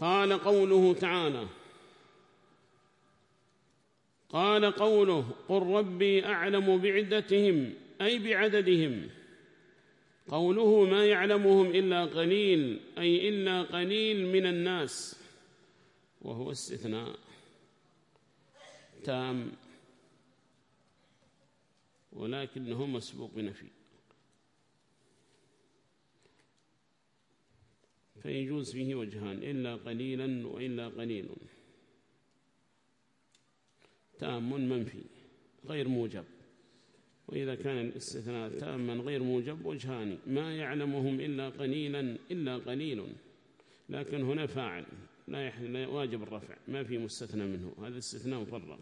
قال قوله تعالى قال قوله قل ربي أعلم بعدتهم أي بعددهم. قوله ما يعلمهم إلا قليل أي إلا قليل من الناس. وهو استثناء. تام. ولكنه مسبوق بنفي فيجوز فيه وجهان إلا قليلا وإلا قليل. تام منفي غير موجب. وإذا كان الاستثناء تاما غير موجب وجهان. ما يعلمهم إلا قليلا إلا قليل. لكن هنا فاعل لا واجب الرفع ما في مستثنى منه. هذا استثناء مفرغ.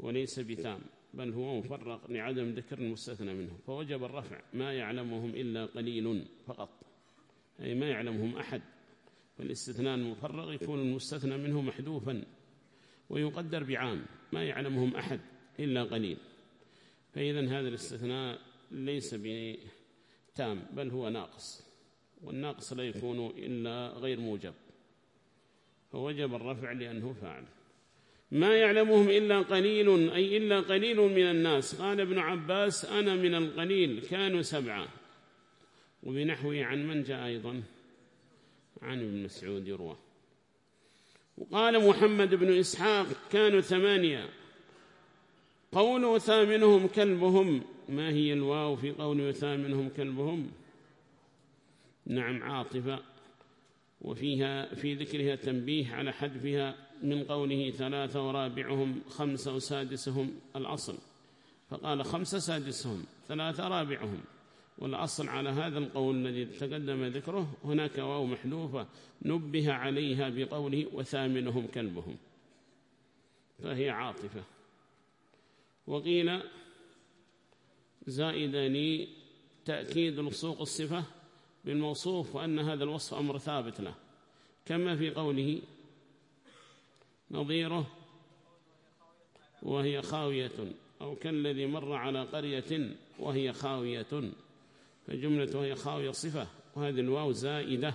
وليس بتام بل هو مفرغ لعدم ذكر المستثنى منه. فوجب الرفع ما يعلمهم إلا قليل فقط. أي ما يعلمهم أحد. فالاستثناء المفرغ يكون المستثنى منه محذوفا ويقدر بعام ما يعلمهم أحد إلا قليل. فإذا هذا الاستثناء ليس بتام بل هو ناقص. والناقص لا يكون إلا غير موجب. فوجب الرفع لأنه فاعل. ما يعلمهم إلا قليل أي إلا قليل من الناس. قال ابن عباس أنا من القليل كانوا سبعة. وبنحوه عن من جاء أيضا؟ عن ابن مسعود يروى. وقال محمد بن إسحاق كانوا ثمانية. قول ثامنهم كلبهم. ما هي الواو في قول ثامنهم كلبهم؟ نعم عاطفة. وفيها في ذكرها تنبيه على حذفها من قوله ثلاثة ورابعهم خمسة وسادسهم الأصل. فقال خمسة سادسهم ثلاثة رابعهم. والأصل على هذا القول الذي تقدم ذكره هناك واو محذوفة نبه عليها بقوله وثامنهم كلبهم. فهي عاطفة. وقيل زائدا تأكيد لصوق الصفة بالموصوف وأن هذا الوصف أمر ثابت له. كما في قوله نظيره وهي خاوية أو كالذي مر على قرية وهي خاوية. فجملة وهي خاوية صفة. وهذه الواو زائدة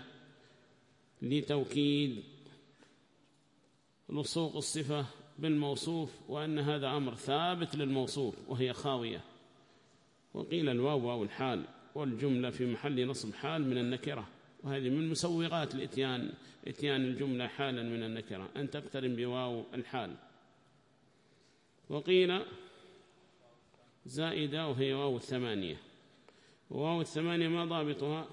لتوكيد لصوق الصفة بالموصوف وأن هذا أمر ثابت للموصوف وهي خاوية. وقيل الواو واو الحال والجملة في محل نصب حال من النكرة. وهذه من مسوغات الإتيان إتيان الجملة حالا من النكرة. أن تقترن بواو الحال. وقيل زائدة وهي واو الثمانية. وواو الثمانية ما ضابطها.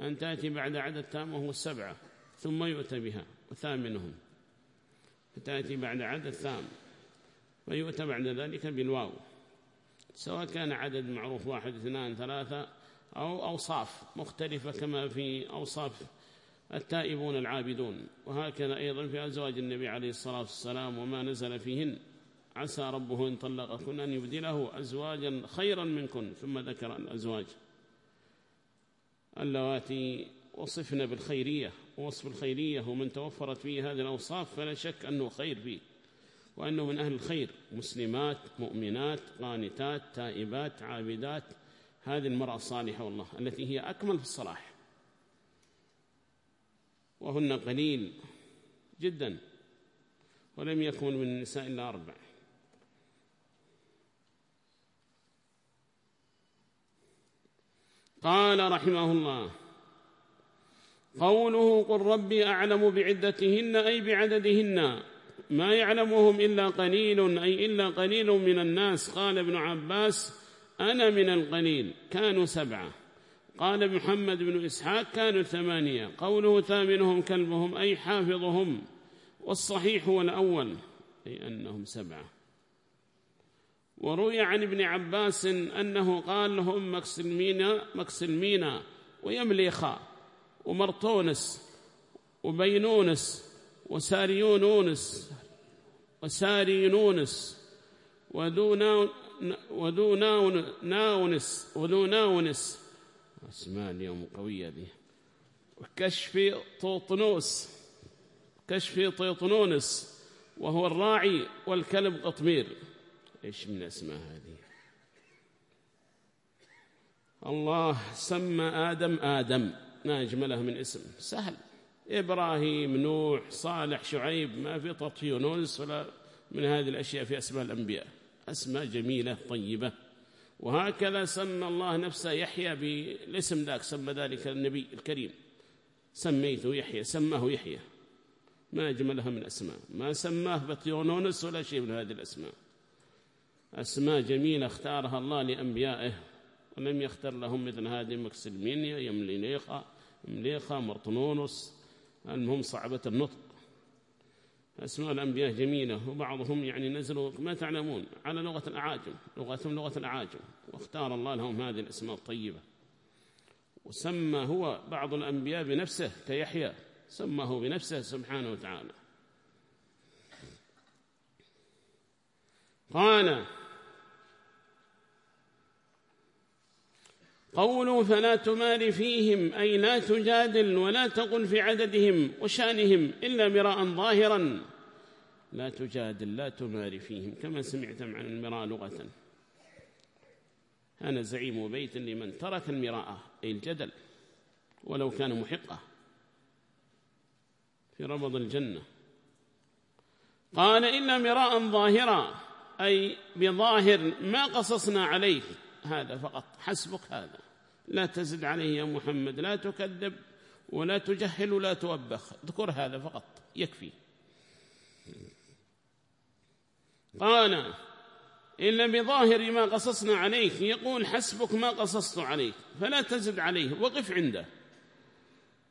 أن تأتي بعد عدد تام وهو السبعة ثم يؤتى بها وثامنهم فتأتي بعد عدد ثام ويؤتى بعد ذلك بالواو. سواء كان عدد معروف واحد اثنان ثلاثة أو أوصاف مختلفة كما في أوصاف التائبون العابدون. وهكذا أيضا في أزواج النبي عليه الصلاة والسلام وما نزل فيهن. عسى ربه إن طلقكن أن يبدله أزواجا خيرا منكن ثم ذكر الأزواج. اللواتي وصفنا بالخيرية ووصف الخيرية ومن توفرت فيه هذه الأوصاف فلا شك أنه خير فيه وأنه من أهل الخير. مسلمات مؤمنات قانتات تائبات عابدات هذه المرأة الصالحة والله التي هي أكمل في الصلاح. وهن قليل جدا ولم يكن من النساء إلا أربع. قال رحمه الله قوله قل ربي أعلم بعدتهن أي بعددهن ما يعلمهم إلا قليل أي إلا قليل من الناس. قال ابن عباس أنا من القليل كانوا سبعة. قال محمد بن إسحاق كانوا ثمانية. قوله ثامنهم كلبهم أي حافظهم والصحيح هو الأول أي أنهم سبعة. وروي عن ابن عباس أنه قال لهم مكسلمين مكسلمين ويمليخا ومرطونس وبينونس وساريونونس وسارينونس وذو وذو ناونس وذو ناونس اسماء اليوم قوية ذي وكشف طوطنوس كشف طيطنونس وهو الراعي والكلب قطمير. إيش من أسماء هذه؟ الله سمى آدم آدم ما أجمله من اسم. سهل. إبراهيم نوح صالح شعيب ما في تطيونوس ولا من هذه الأشياء في أسماء الأنبياء. أسماء جميلة طيبة. وهكذا سمى الله نفسه يحيى بالاسم ذاك سمى ذلك النبي الكريم. سميته يحيى سماه يحيى. ما أجملها من أسماء. ما سماه بطيونونس ولا شيء من هذه الأسماء. أسماء جميلة اختارها الله لأنبيائه ولم يختر لهم مثل هذه مكسلمينيا يملينيخا مليخا مرطنونس المهم صعبة النطق. أسماء الأنبياء جميلة وبعضهم يعني نزلوا ما تعلمون على لغة الأعاجم لغتهم لغة الأعاجم واختار الله لهم هذه الأسماء الطيبة. وسمى هو بعض الأنبياء بنفسه كيحيى سماه بنفسه سبحانه وتعالى. قال قولوا فلا تمار فيهم أي لا تجادل ولا تقل في عددهم وشأنهم إلا مراء ظاهرا. لا تجادل لا تمار فيهم كما سمعت عن المراء لغة. أنا زعيم بيت لمن ترك المراءة أي الجدل ولو كان محقة في ربض الجنة. قال إلا مراء ظاهرا أي بظاهر ما قصصنا عليك هذا فقط حسبك هذا. لا تزد عليه يا محمد لا تكذب ولا تجهل ولا توبخ. اذكر هذا فقط يكفي. قال إلا بظاهر ما قصصنا عليك يقول حسبك ما قصصت عليك فلا تزد عليه وقف عنده.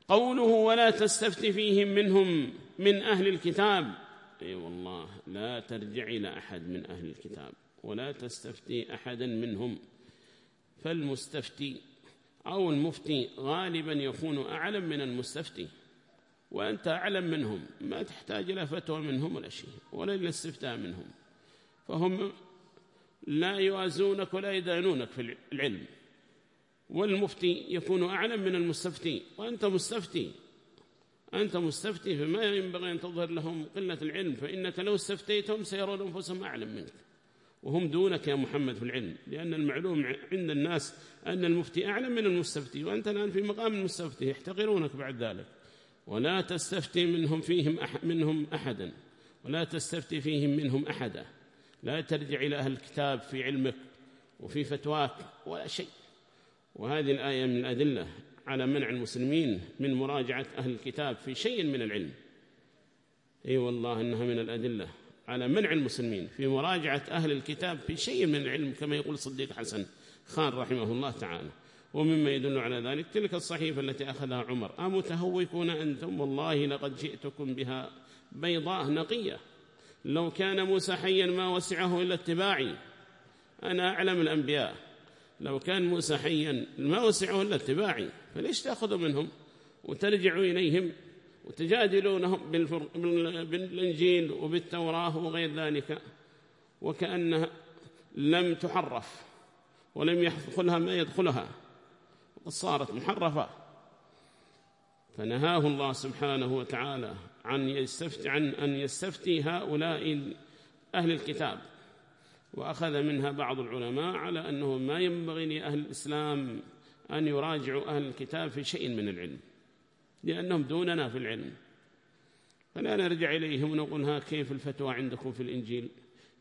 قوله ولا تستفت فيهم منهم من أهل الكتاب. أي أيوة والله لا ترجع إلى أحد من أهل الكتاب ولا تستفتي أحدا منهم فالمستفتي أو المفتي غالبا يكون أعلم من المستفتي وأنت أعلم منهم ما تحتاج إلى فتوى منهم ولا شيء ولا إلى استفتاء منهم. فهم لا يوازونك ولا يدانونك في العلم. والمفتي يكون أعلم من المستفتي وأنت مستفتي. أنت مستفتي فما ينبغي أن تظهر لهم قلة العلم فإنك لو استفتيتهم سيرون أنفسهم أعلم منك. وهم دونك يا محمد في العلم لأن المعلوم عند الناس أن المفتي أعلم من المستفتي وأنت الآن في مقام المستفتي يحتقرونك بعد ذلك. ولا تستفتي منهم فيهم أح منهم أحدا ولا تستفتي فيهم منهم أحدا. لا ترجع إلى أهل الكتاب في علمك وفي فتواك ولا شيء. وهذه الآية من الأدلة على منع المسلمين من مراجعة أهل الكتاب في شيء من العلم. أي أيوة والله أنها من الأدلة. على منع المسلمين في مراجعة أهل الكتاب في شيء من العلم كما يقول صديق حسن خان رحمه الله تعالى. ومما يدل على ذلك تلك الصحيفة التي أخذها عمر. أمتهوكون أنتم؟ والله لقد جئتكم بها بيضاء نقية. لو كان موسى حيا ما وسعه إلا اتباعي. أنا أعلم الأنبياء. لو كان موسى حيا ما وسعه إلا اتباعي فليش تأخذوا منهم وترجعوا إليهم؟ وتجادلونهم بالإنجيل وبالتوراة وغير ذلك وكأنها لم تحرف ولم يدخلها ما يدخلها صارت محرفة. فنهاه الله سبحانه وتعالى عن, يستفتي عن أن يستفتي هؤلاء أهل الكتاب وأخذ منها بعض العلماء على أنه ما ينبغي لأهل الإسلام أن يراجعوا أهل الكتاب في شيء من العلم. لأنهم دوننا في العلم. فلا نرجع إليهم ونقول ها كيف الفتوى عندكم في الإنجيل؟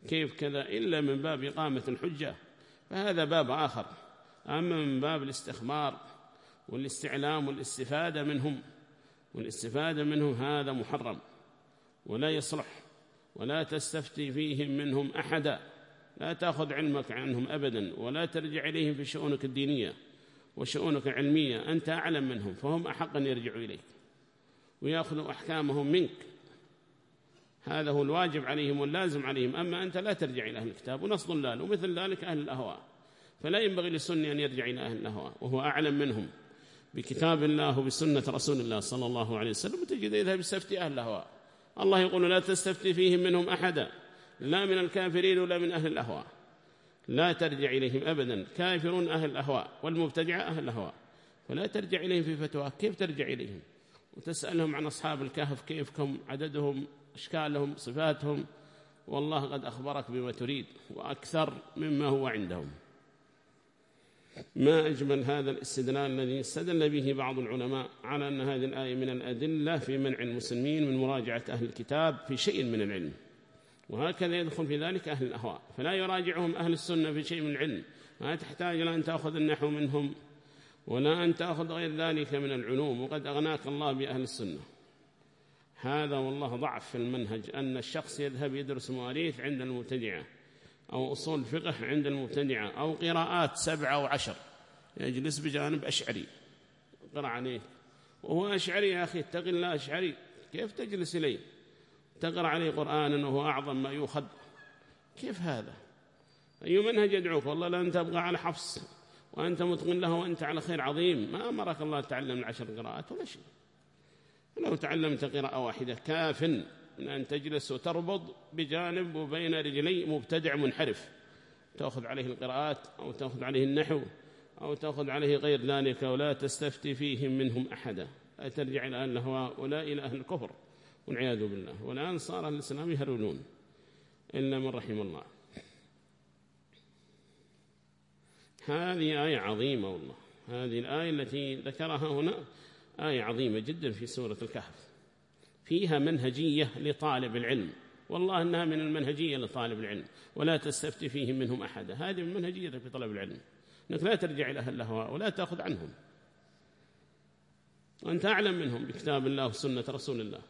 كيف كذا؟ إلا من باب إقامة الحجة. فهذا باب آخر. أما من باب الاستخبار والاستعلام والاستفادة منهم والاستفادة منهم هذا محرم ولا يصلح ولا تستفتي فيهم منهم أحدا. لا تأخذ علمك عنهم أبدا ولا ترجع إليهم في شؤونك الدينية. وشؤونك العلمية أنت أعلم منهم فهم أحق أن يرجعوا إليك ويأخذوا أحكامهم منك. هذا هو الواجب عليهم واللازم عليهم. أما أنت لا ترجع إلى أهل الكتاب ونص ضلال ومثل ذلك أهل الأهواء. فلا ينبغي للسني أن يرجع إلى أهل الأهواء وهو أعلم منهم. بكتاب الله وبسنة رسول الله صلى الله عليه وسلم وتجد يذهب يستفتي أهل الأهواء. الله يقول لا تستفتي فيهم منهم أحدا لا من الكافرين ولا من أهل الأهواء. لا ترجع إليهم أبدا. كافرون أهل الأهواء والمبتدعة أهل الأهواء. فلا ترجع إليهم في فتوى. كيف ترجع إليهم؟ وتسألهم عن أصحاب الكهف كيف كم عددهم أشكالهم صفاتهم. والله قد أخبرك بما تريد وأكثر مما هو عندهم. ما أجمل هذا الاستدلال الذي استدل به بعض العلماء على أن هذه الآية من الأدلة في منع المسلمين من مراجعة أهل الكتاب في شيء من العلم. وهكذا يدخل في ذلك أهل الأهواء. فلا يراجعهم أهل السنة في شيء من العلم ما تحتاج لأن تأخذ النحو منهم ولا أن تأخذ غير ذلك من العلوم. وقد أغناك الله بأهل السنة. هذا والله ضعف في المنهج أن الشخص يذهب يدرس مواريث عند المبتدعة أو أصول فقه عند المبتدعة أو قراءات سبعة وعشر يجلس بجانب أشعري. قرأ عليه. وهو أشعري يا أخي اتق الله أشعري كيف تجلس إليه؟ تقرأ عليه قرآنا وهو أعظم ما يؤخذ. كيف هذا؟ أي منهج يدعوك؟ والله لن تبقى على حفص وأنت متقن له وأنت على خير عظيم. ما أمرك الله تعلم العشر قراءات ولا شيء. لو تعلمت قراءة واحدة كاف من أن تجلس وتربض بجانب وبين رجلي مبتدع منحرف. تأخذ عليه القراءات أو تأخذ عليه النحو أو تأخذ عليه غير ذلك ولا تستفتي فيهم منهم أحدا. ترجع إلى أهل الهواء ولا إلى أهل الكفر. والعياذ بالله. والآن صار الإسلام يهرولون. إلا من رحم الله. هذه آية عظيمة والله. هذه الآية التي ذكرها هنا آية عظيمة جدا في سورة الكهف. فيها منهجية لطالب العلم. والله أنها من المنهجية لطالب العلم. ولا تستفتي فيهم منهم أحدا هذه من منهجية في طلب العلم. أنك لا ترجع إلى أهل الهواء ولا تأخذ عنهم. وأنت أعلم منهم بكتاب الله وسنة رسول الله.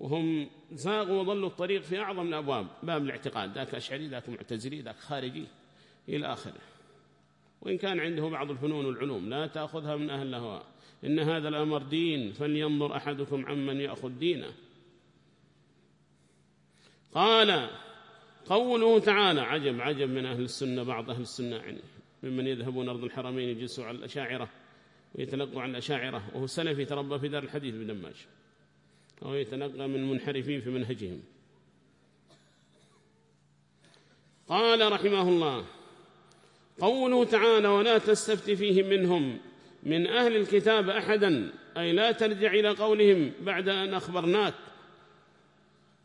وهم زاغوا وضلوا الطريق في أعظم الأبواب باب الاعتقاد ذاك أشعري ذاك معتزلي ذاك خارجي إلى آخره. وإن كان عنده بعض الفنون والعلوم لا تأخذها من أهل الهواء إن هذا الأمر دين فلينظر أحدكم عمن يأخذ دينه. قال قوله تعالى عجب عجب من أهل السنة بعض أهل السنة يعني ممن يذهبون أرض الحرمين يجلسوا على الأشاعرة ويتلقوا عن الأشاعرة. وهو سلفي تربى في دار الحديث بدماج أو يتلقى من منحرفين في منهجهم. قال رحمه الله قوله تعالى ولا تستفت فيهم منهم من أهل الكتاب أحدا أي لا ترجع إلى قولهم بعد أن أخبرناك.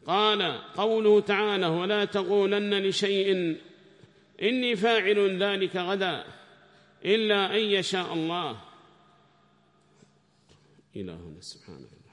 قال قوله تعالى ولا تقولن لشيء إني فاعل ذلك غدا إلا أن يشاء الله. إلهنا سبحانه.